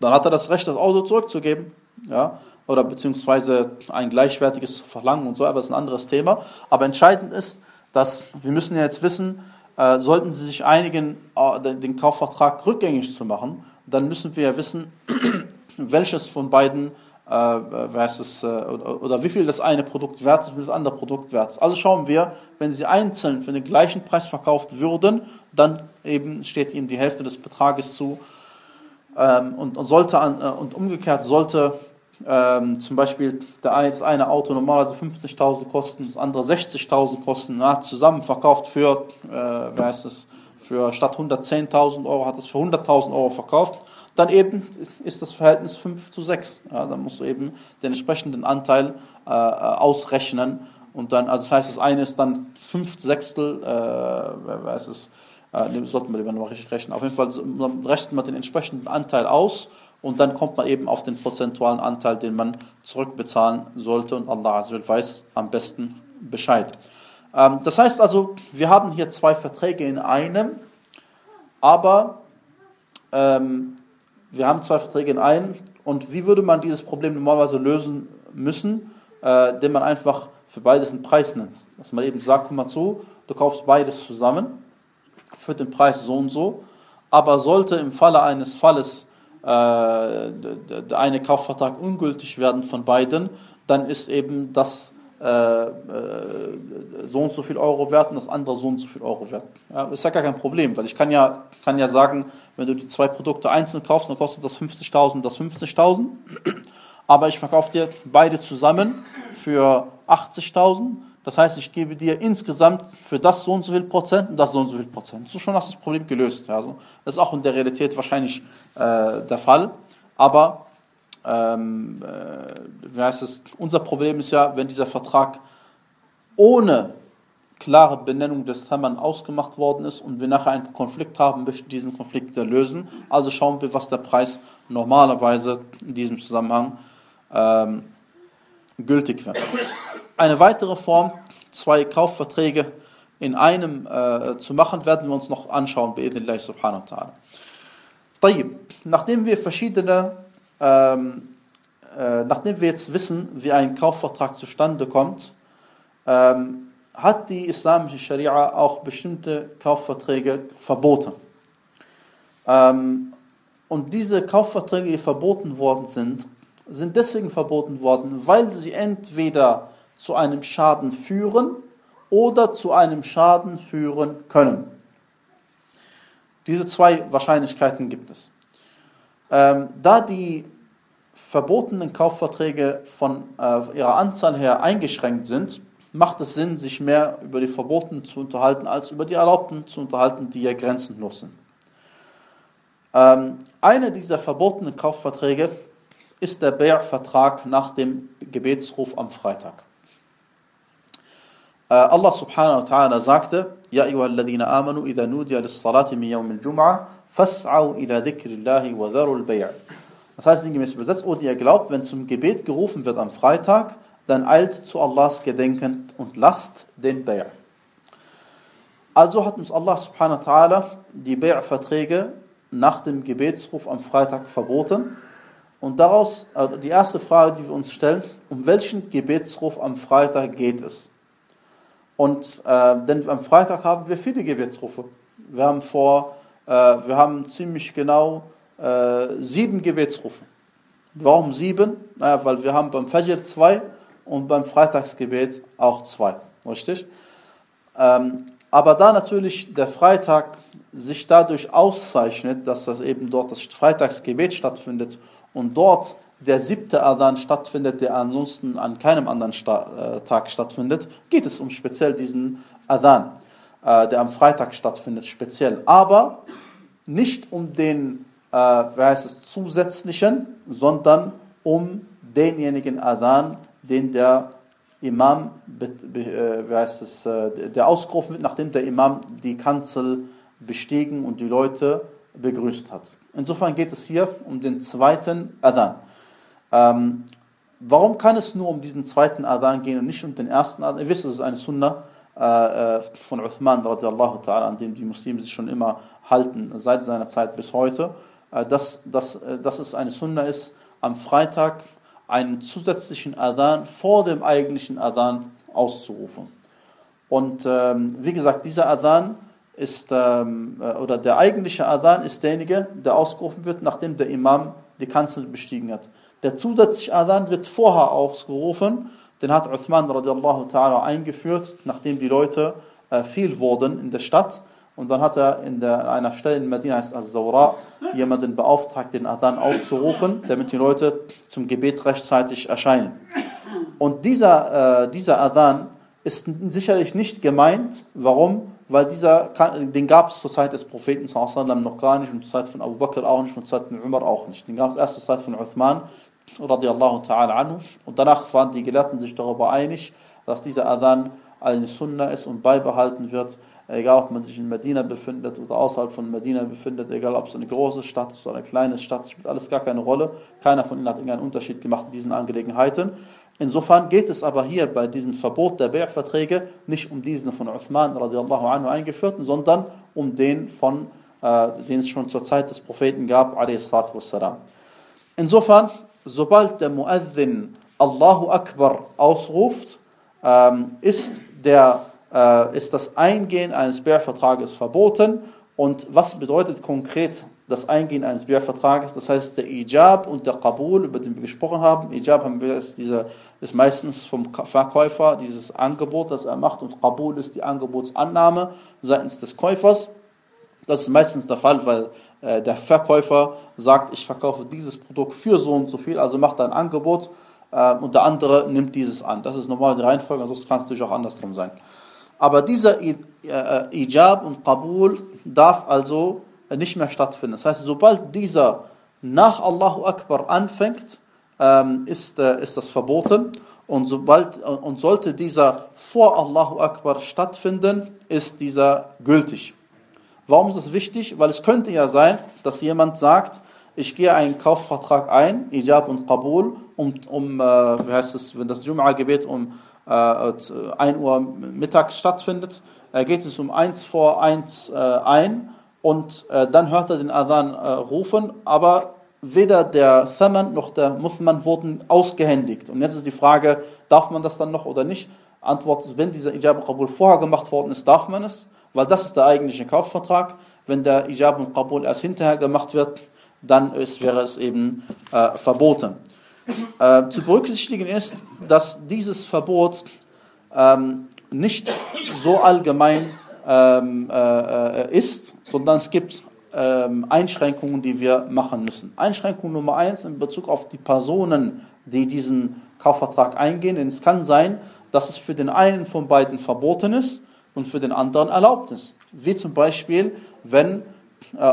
[SPEAKER 1] Dann hat er das Recht, das Auto zurückzugeben, ja, oder beziehungsweise ein gleichwertiges Verlangen und so, aber das ist ein anderes Thema. Aber entscheidend ist, dass wir müssen ja jetzt wissen, äh, sollten Sie sich einigen, äh, den Kaufvertrag rückgängig zu machen, dann müssen wir ja wissen, (clears throat) welches von beiden äh, es, äh, oder, wie viel das eine Produkt wert ist und wie das andere Produkt wert ist. Also schauen wir, wenn sie einzeln für den gleichen Preis verkauft würden, dann eben steht ihnen die Hälfte des Betrages zu. Ähm, und, sollte äh, und umgekehrt sollte ähm, zum Beispiel das eine Auto normalerweise 50.000 kosten, das andere 60.000 kosten, na, zusammen verkauft für, äh, wer heißt es, für statt 110.000 Euro hat es für 100.000 Euro verkauft dann eben ist das Verhältnis 5 zu 6. Ja, dann musst du eben den entsprechenden Anteil äh, ausrechnen. Und dann, also das heißt, das eine ist dann 5 Sechstel, äh, wer weiß es, äh, sollten wir lieber noch richtig rechnen. Auf jeden Fall rechnet man den entsprechenden Anteil aus und dann kommt man eben auf den prozentualen Anteil, den man zurückbezahlen sollte. Und Allah weiß am besten Bescheid. Ähm, das heißt also, wir haben hier zwei Verträge in einem, aber ähm, wir haben zwei Verträge in einem. Und wie würde man dieses Problem normalerweise lösen müssen, äh, indem man einfach für beides einen Preis nennt. Dass man eben sagt, guck mal zu, du kaufst beides zusammen für den Preis so und so, aber sollte im Falle eines Falles äh, der eine Kaufvertrag ungültig werden von beiden, dann ist eben das äh, äh, so und so viel Euro wert und das andere so und so viel Euro wert. Ja, ist ja gar kein Problem, weil ich kann ja, kann ja sagen, wenn du die zwei Produkte einzeln kaufst, dann kostet das 50.000 und das 50.000. Aber ich verkaufe dir beide zusammen für 80.000. Das heißt, ich gebe dir insgesamt für das so und so viel Prozent und das so und so viel Prozent. So schon hast du das Problem gelöst. Also, das ist auch in der Realität wahrscheinlich äh, der Fall. Aber ähm, äh, wie heißt es, unser Problem ist ja, wenn dieser Vertrag ohne klare Benennung des Thaman ausgemacht worden ist und wir nachher einen Konflikt haben, möchten diesen Konflikt wieder lösen. Also schauen wir, was der Preis normalerweise in diesem Zusammenhang ähm, gültig wird. Eine weitere Form, zwei Kaufverträge in einem äh, zu machen, werden wir uns noch anschauen, bei subhanahu wa ta'ala. Nachdem wir verschiedene ähm, äh, nachdem wir jetzt wissen, wie ein Kaufvertrag zustande kommt, ähm, hat die islamische Scharia auch bestimmte Kaufverträge verboten. Ähm, und diese Kaufverträge, die verboten worden sind, sind deswegen verboten worden, weil sie entweder zu einem Schaden führen oder zu einem Schaden führen können. Diese zwei Wahrscheinlichkeiten gibt es. Ähm, da die verbotenen Kaufverträge von äh, ihrer Anzahl her eingeschränkt sind, macht es Sinn, sich mehr über die verbotenen zu unterhalten, als über die erlaubten zu unterhalten, die ja grenzenlos sind. Ähm, einer dieser verbotenen Kaufverträge ist der Bär-Vertrag nach dem Gebetsruf am Freitag. Äh, Allah subhanahu wa ta'ala sagte, Ja ayyuhalladhina amanu idha nudiya lis-salati min yawm al-jum'ah fas'au ila dhikrillahi wa dharu al-bay'. Das heißt sinngemäß übersetzt, O ihr glaubt, wenn zum Gebet gerufen wird am Freitag, dann eilt zu Allahs Gedenken und lasst den Bay'. Also hat uns Allah subhanahu wa ta'ala die Bay'-Verträge nach dem Gebetsruf am Freitag verboten. Und daraus, also die erste Frage, die wir uns stellen, um welchen Gebetsruf am Freitag geht es? Und äh, denn am Freitag haben wir viele Gebetsrufe. Wir haben vor wir haben ziemlich genau äh, sieben Gebetsrufe. Warum sieben? Naja, weil wir haben beim Fajr zwei und beim Freitagsgebet auch zwei. Richtig? Ähm, aber da natürlich der Freitag sich dadurch auszeichnet, dass das eben dort das Freitagsgebet stattfindet und dort der siebte Adhan stattfindet, der ansonsten an keinem anderen Sta Tag stattfindet, geht es um speziell diesen Adhan. Äh, der am Freitag stattfindet, speziell. Aber nicht um den, äh, heißt es, zusätzlichen, sondern um denjenigen Adhan, den der Imam, äh, wie heißt es, äh, der ausgerufen wird, nachdem der Imam die Kanzel bestiegen und die Leute begrüßt hat. Insofern geht es hier um den zweiten Adhan. Ähm, warum kann es nur um diesen zweiten Adhan gehen und nicht um den ersten Adhan? Ihr wisst, es ist eine Sunna äh von Uthman, ta'ala, an dem die Muslime sich schon immer halten, seit seiner Zeit bis heute, äh, dass, dass, äh, dass es eine Sunna ist, am Freitag einen zusätzlichen Adhan vor dem eigentlichen Adhan auszurufen. Und ähm, wie gesagt, dieser Adhan ist, ähm, äh, oder der eigentliche Adhan ist derjenige, der ausgerufen wird, nachdem der Imam die Kanzel bestiegen hat. Der zusätzliche Adhan wird vorher ausgerufen, den hat Uthman radiallahu ta'ala eingeführt, nachdem die Leute äh, viel wurden in der Stadt. Und dann hat er in der, einer Stelle in Medina, heißt Al-Zawra, jemanden beauftragt, den Adhan auszurufen, damit die Leute zum Gebet rechtzeitig erscheinen. Und dieser, äh, dieser Adhan ist sicherlich nicht gemeint. Warum? Weil dieser, den gab es zur Zeit des Propheten sallam noch gar nicht und zur Zeit von Abu Bakr auch nicht und zur Zeit von Umar auch nicht. Den gab es erst zur Zeit von Uthman radiallahu ta'ala anhu. Und danach waren die Gelehrten sich darüber einig, dass dieser Adhan eine Sunna ist und beibehalten wird, egal ob man sich in Medina befindet oder außerhalb von Medina befindet, egal ob es eine große Stadt ist oder eine kleine Stadt, spielt alles gar keine Rolle. Keiner von ihnen hat irgendeinen Unterschied gemacht in diesen Angelegenheiten. Insofern geht es aber hier bei diesem Verbot der Bär-Verträge nicht um diesen von Uthman radiallahu anhu eingeführten, sondern um den von, äh, den es schon zur Zeit des Propheten gab, wassalam. Insofern, sobald der Muazzin Allahu Akbar ausruft, ähm, ist, der, äh, ist das Eingehen eines Bär-Vertrages verboten. Und was bedeutet konkret das Eingehen eines Bia-Vertrages, das heißt der Ijab und der Qabul, über den wir gesprochen haben. Ijab haben wir, ist, diese, ist meistens vom Verkäufer dieses Angebot, das er macht, und Qabul ist die Angebotsannahme seitens des Käufers. Das ist meistens der Fall, weil äh, der Verkäufer sagt, ich verkaufe dieses Produkt für so und so viel, also macht ein Angebot äh, und der andere nimmt dieses an. Das ist normal die Reihenfolge, sonst kann es natürlich auch andersrum sein. Aber dieser I, äh, Ijab und Qabul darf also nicht mehr stattfinden. Das heißt, sobald dieser nach Allahu Akbar anfängt, ähm, ist, äh, ist das verboten. Und, sobald, und sollte dieser vor Allahu Akbar stattfinden, ist dieser gültig. Warum ist das wichtig? Weil es könnte ja sein, dass jemand sagt, ich gehe einen Kaufvertrag ein, Ijab und Qabul, um, um äh, wie heißt es, wenn das Jum'a-Gebet um äh, 1 Uhr mittags stattfindet, er geht es um 1 vor 1 äh, ein und äh, dann hört er den Adhan äh, rufen, aber weder der Thaman noch der Muthman wurden ausgehändigt. Und jetzt ist die Frage, darf man das dann noch oder nicht? Antwort ist, wenn dieser Ijab und Qabul vorher gemacht worden ist, darf man es, weil das ist der eigentliche Kaufvertrag. Wenn der Ijab und Qabul erst hinterher gemacht wird, dann ist, wäre es eben äh, verboten. Äh, zu berücksichtigen ist, dass dieses Verbot ähm, nicht so allgemein ähm, äh, äh, ist, sondern es gibt ähm, Einschränkungen, die wir machen müssen. Einschränkung Nummer eins in Bezug auf die Personen, die diesen Kaufvertrag eingehen. Denn es kann sein, dass es für den einen von beiden verboten ist und für den anderen erlaubt ist. Wie zum Beispiel, wenn,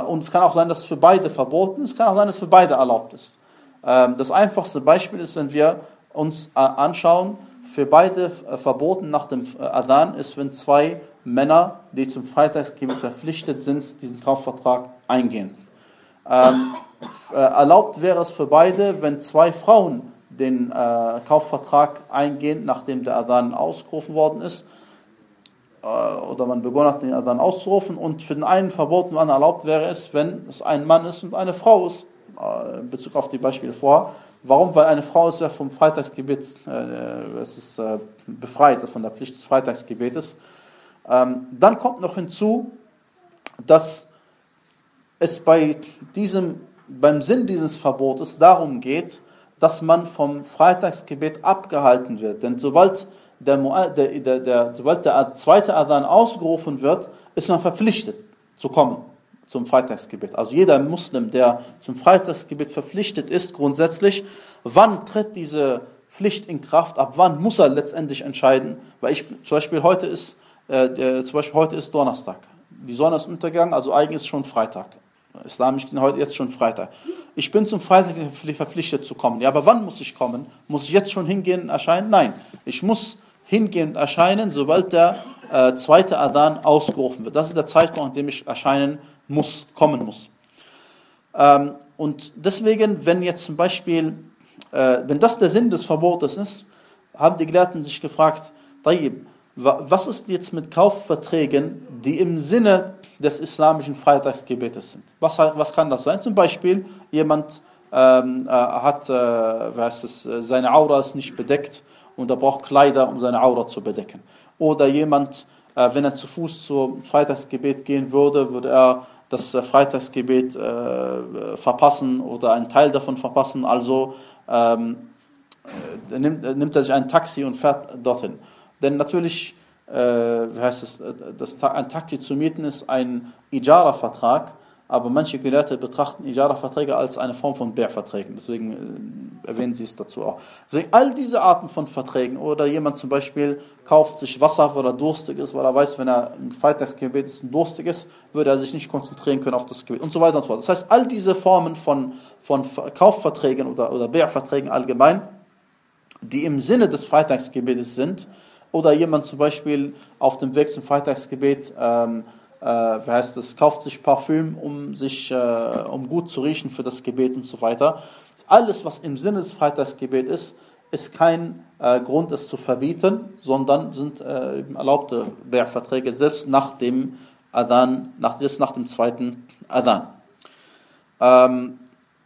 [SPEAKER 1] und es kann auch sein, dass es für beide verboten ist, es kann auch sein, dass es für beide erlaubt ist. Ähm, das einfachste Beispiel ist, wenn wir uns äh, anschauen, für beide äh, verboten nach dem äh, Adhan ist, wenn zwei Männer, die zum Freitagsgebet verpflichtet sind, diesen Kaufvertrag eingehen. Ähm, äh, erlaubt wäre es für beide, wenn zwei Frauen den äh, Kaufvertrag eingehen, nachdem der Adhan ausgerufen worden ist, äh, oder man begonnen hat, den Adhan auszurufen, und für den einen verboten, wann erlaubt wäre es, wenn es ein Mann ist und eine Frau ist, äh, in Bezug auf die Beispiele vorher. Warum? Weil eine Frau ist ja vom Freitagsgebet, äh, es ist äh, befreit von der Pflicht des Freitagsgebetes. Ähm, dann kommt noch hinzu, dass es bei diesem, beim Sinn dieses Verbotes darum geht, dass man vom Freitagsgebet abgehalten wird. Denn sobald der, der, der, sobald der zweite Adhan ausgerufen wird, ist man verpflichtet zu kommen zum Freitagsgebet. Also jeder Muslim, der zum Freitagsgebet verpflichtet ist, grundsätzlich, wann tritt diese Pflicht in Kraft, ab wann muss er letztendlich entscheiden. Weil ich zum Beispiel heute ist äh, der, zum Beispiel heute ist Donnerstag. Die Sonne ist untergegangen, also eigentlich ist schon Freitag. Islamisch heute jetzt schon Freitag. Ich bin zum Freitag verpflichtet zu kommen. Ja, aber wann muss ich kommen? Muss ich jetzt schon hingehen und erscheinen? Nein, ich muss hingehen und erscheinen, sobald der äh, zweite Adhan ausgerufen wird. Das ist der Zeitpunkt, an dem ich erscheinen muss, kommen muss. Ähm, und deswegen, wenn jetzt zum Beispiel äh, wenn das der Sinn des Verbotes ist, haben die Gelehrten sich gefragt, was ist jetzt mit Kaufverträgen, die im Sinne des islamischen Freitagsgebetes sind? Was, was kann das sein? Zum Beispiel, jemand ähm, äh, hat, äh, es, seine Aura ist nicht bedeckt und er braucht Kleider, um seine Aura zu bedecken. Oder jemand, äh, wenn er zu Fuß zum Freitagsgebet gehen würde, würde er das äh, Freitagsgebet äh, verpassen oder einen Teil davon verpassen. Also ähm, äh, nimmt, äh, nimmt er sich ein Taxi und fährt dorthin. Denn natürlich, äh, wie heißt es, das, ein Taxi zu mieten ist ein Ijara-Vertrag aber manche Gelehrte betrachten Ijara-Verträge als eine Form von Bär-Verträgen. Deswegen äh, erwähnen sie es dazu auch. Deswegen all diese Arten von Verträgen oder jemand zum Beispiel kauft sich Wasser, weil er durstig ist, weil er weiß, wenn er im Freitagsgebet ist und durstig ist, würde er sich nicht konzentrieren können auf das Gebet und so weiter und so fort. Das heißt, all diese Formen von, von Kaufverträgen oder, oder Bär-Verträgen allgemein, die im Sinne des Freitagsgebetes sind, oder jemand zum Beispiel auf dem Weg zum Freitagsgebet ähm, äh, wie heißt das, kauft sich Parfüm, um sich, äh, um gut zu riechen für das Gebet und so weiter. Alles, was im Sinne des Freitagsgebets ist, ist kein äh, Grund, es zu verbieten, sondern sind äh, erlaubte Verträge selbst nach dem Adhan, nach, selbst nach dem zweiten Adhan. Ähm,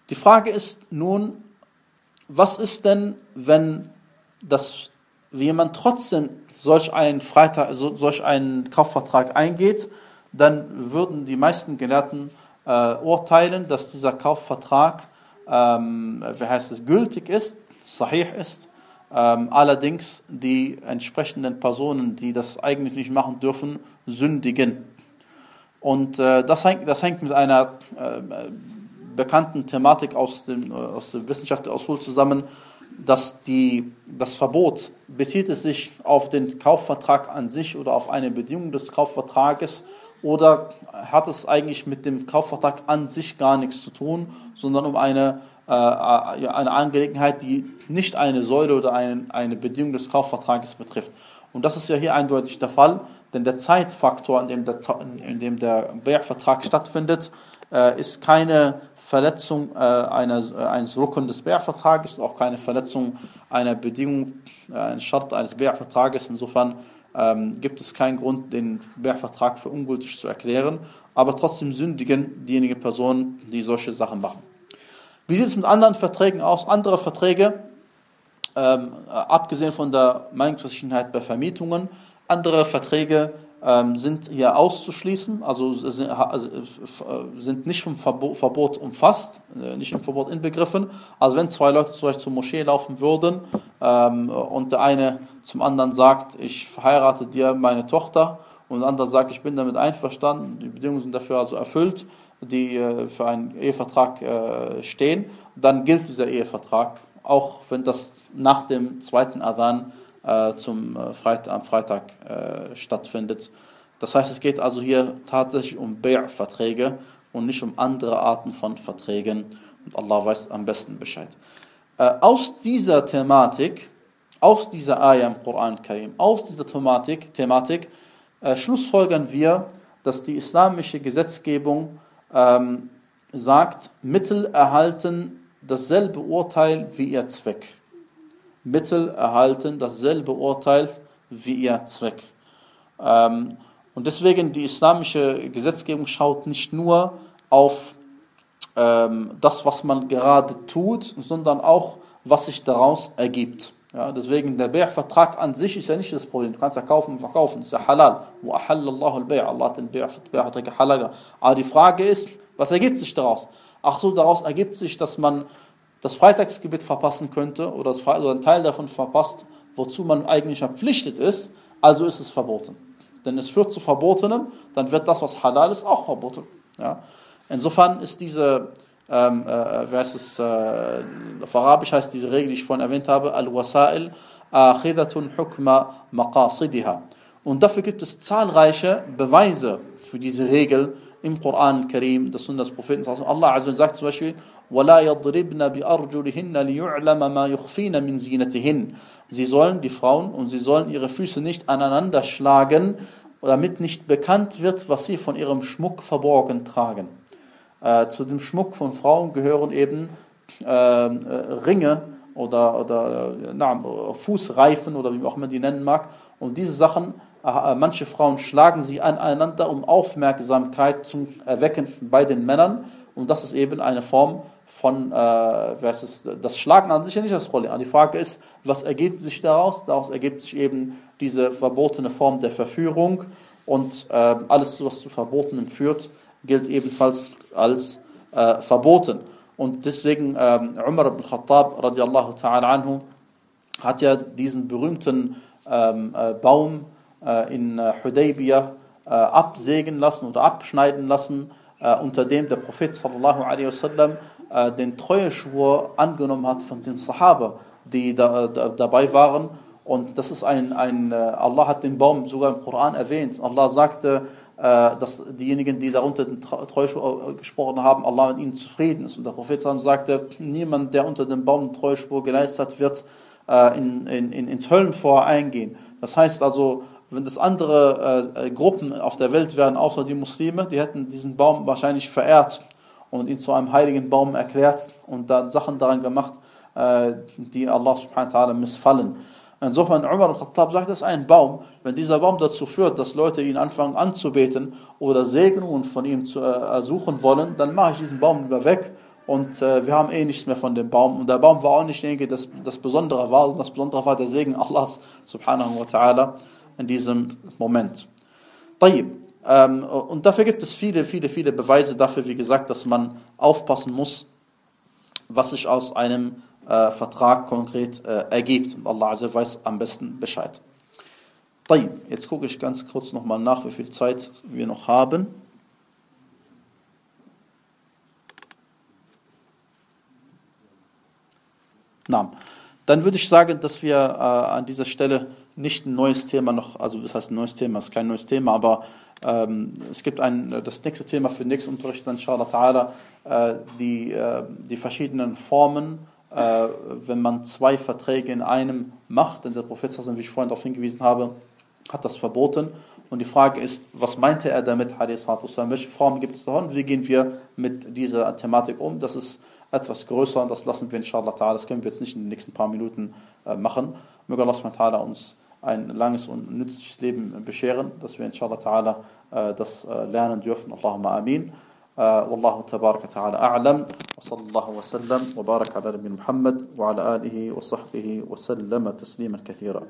[SPEAKER 1] die Frage ist nun, was ist denn, wenn das, jemand trotzdem solch einen Freitag, solch einen Kaufvertrag eingeht, dann würden die meisten Gelehrten äh, urteilen, dass dieser Kaufvertrag, ähm, wie heißt es, gültig ist, sahih ist. Ähm, allerdings die entsprechenden Personen, die das eigentlich nicht machen dürfen, sündigen. Und äh, das, hängt, das hängt mit einer äh, bekannten Thematik aus, dem, äh, aus der Wissenschaft aus zusammen, dass die, das Verbot bezieht es sich auf den Kaufvertrag an sich oder auf eine Bedingung des Kaufvertrages oder hat es eigentlich mit dem Kaufvertrag an sich gar nichts zu tun, sondern um eine, äh, eine Angelegenheit, die nicht eine Säule oder eine, eine Bedingung des Kaufvertrages betrifft. Und das ist ja hier eindeutig der Fall, denn der Zeitfaktor, in dem der, in dem der Bärvertrag stattfindet, äh, ist keine Verletzung äh, eines, äh, eines Rücken des Bärvertrages, auch keine Verletzung einer Bedingung, äh, eines Schart eines Bärvertrages. Insofern ähm, gibt es keinen Grund, den Bärvertrag für ungültig zu erklären, aber trotzdem sündigen diejenigen Personen, die solche Sachen machen. Wie sieht es mit anderen Verträgen aus? Andere Verträge, ähm, abgesehen von der Meinungsverschiedenheit bei Vermietungen, andere Verträge sind hier auszuschließen, also sind, äh, sind nicht vom Verbot, umfasst, äh, nicht im Verbot inbegriffen. Also wenn zwei Leute zum Beispiel zur Moschee laufen würden ähm, und der eine zum anderen sagt, ich verheirate dir meine Tochter und der andere sagt, ich bin damit einverstanden, die Bedingungen sind dafür also erfüllt, die äh, für einen Ehevertrag stehen, dann gilt dieser Ehevertrag, auch wenn das nach dem zweiten Adhan zum äh, Freitag, am Freitag äh, stattfindet. Das heißt, es geht also hier tatsächlich um Bär-Verträge und nicht um andere Arten von Verträgen. Und Allah weiß am besten Bescheid. Äh, aus dieser Thematik, aus dieser Ayah im Koran Karim, aus dieser Thematik, Thematik äh, schlussfolgern wir, dass die islamische Gesetzgebung ähm, sagt, Mittel erhalten dasselbe Urteil wie ihr Zweck. Mittel erhalten dasselbe Urteil wie ihr Zweck. Ähm, und deswegen die islamische Gesetzgebung schaut nicht nur auf ähm, das, was man gerade tut, sondern auch, was sich daraus ergibt. Ja, deswegen der Bär-Vertrag an sich ist ja nicht das Problem. Du kannst ja kaufen und verkaufen, ist ja halal. Allah hat den Bär-Vertrag halal. Aber die Frage ist, was ergibt sich daraus? Ach so, daraus ergibt sich, dass man das Freitagsgebet verpassen könnte oder, einen Teil davon verpasst, wozu man eigentlich verpflichtet ist, also ist es verboten. Denn es führt zu Verbotenem, dann wird das, was halal ist, auch verboten. Ja? Insofern ist diese, ähm, äh, wie heißt es, äh, auf Arabisch heißt diese Regel, die ich vorhin erwähnt habe, Al-Wasail akhidatun hukma maqasidiha. Und dafür gibt es zahlreiche Beweise für diese Regel im Koran Karim, das Sunna des Propheten. Allah sagt zum Beispiel, ولا يضربن بأرجلهن ليعلم ما يخفين من زينتهن. Sie sollen, die Frauen, und sie sollen ihre Füße nicht aneinander schlagen, damit nicht bekannt wird, was sie von ihrem Schmuck verborgen tragen. Äh, zu dem Schmuck von Frauen gehören eben äh, Ringe oder, oder na, Fußreifen oder wie man auch immer die nennen mag. Und diese Sachen, äh, manche Frauen schlagen sie aneinander, um Aufmerksamkeit zu erwecken bei den Männern. Und das ist eben eine Form von, äh, was ist, das Schlagen an sich ja nicht das Problem. Die Frage ist, was ergibt sich daraus? Daraus ergibt sich eben diese verbotene Form der Verführung und äh, alles, was zu Verbotenem führt, gilt ebenfalls als äh, verboten. Und deswegen äh, Umar ibn Khattab radiallahu ta'ala anhu hat ja diesen berühmten ähm, äh, Baum äh, in äh, Hudaybiyah absägen lassen oder abschneiden lassen, unter dem der Prophet sallallahu alaihi wasallam den Treueschwur angenommen hat von den Sahaba, die da, da, dabei waren. Und das ist ein, ein, Allah hat den Baum sogar im Koran erwähnt. Allah sagte, äh, dass diejenigen, die darunter den Treuspur gesprochen haben, Allah mit ihnen zufrieden ist. Und der Prophet sagte, niemand, der unter dem Baum Treuspur geleistet hat, wird äh, in, in, ins Höllenfeuer eingehen. Das heißt also, wenn das andere äh, Gruppen auf der Welt wären, außer die Muslime, die hätten diesen Baum wahrscheinlich verehrt und ihn zu einem heiligen Baum erklärt und dann Sachen daran gemacht, die Allah subhanahu wa ta'ala missfallen. Insofern Umar al-Khattab sagt, das ist ein Baum. Wenn dieser Baum dazu führt, dass Leute ihn anfangen anzubeten oder Segnungen von ihm zu ersuchen äh, wollen, dann mache ich diesen Baum lieber weg und äh, wir haben eh nichts mehr von dem Baum. Und der Baum war auch nicht denke, das, das Besondere war, sondern das Besondere war der Segen Allahs subhanahu wa ta'ala in diesem Moment. Ähm, und dafür gibt es viele, viele, viele Beweise dafür, wie gesagt, dass man aufpassen muss, was sich aus einem äh, Vertrag konkret äh, ergibt. Und Allah also weiß am besten Bescheid. Jetzt gucke ich ganz kurz nochmal nach, wie viel Zeit wir noch haben. Na, dann würde ich sagen, dass wir äh, an dieser Stelle nicht ein neues Thema noch, also das heißt ein neues Thema, ist kein neues Thema, aber ähm, es gibt ein, das nächste Thema für den nächsten Unterricht, inshallah ta'ala, äh, die, äh, die verschiedenen Formen äh, wenn man zwei Verträge in einem macht, denn der Prophet, wie ich vorhin darauf hingewiesen habe, hat das verboten. Und die Frage ist, was meinte er damit, welche Form gibt es davon? Wie gehen wir mit dieser Thematik um? Das ist etwas größer und das lassen wir inshallah ta'ala, das können wir jetzt nicht in den nächsten paar Minuten machen. Möge Allah uns ein langes und nützliches Leben bescheren, dass wir inshallah ta'ala äh, das äh, lernen dürfen. Allahumma amin. والله تبارك وتعالى أعلم وصلى الله وسلم وبارك على نبينا محمد وعلى آله وصحبه وسلم تسليما كثيرا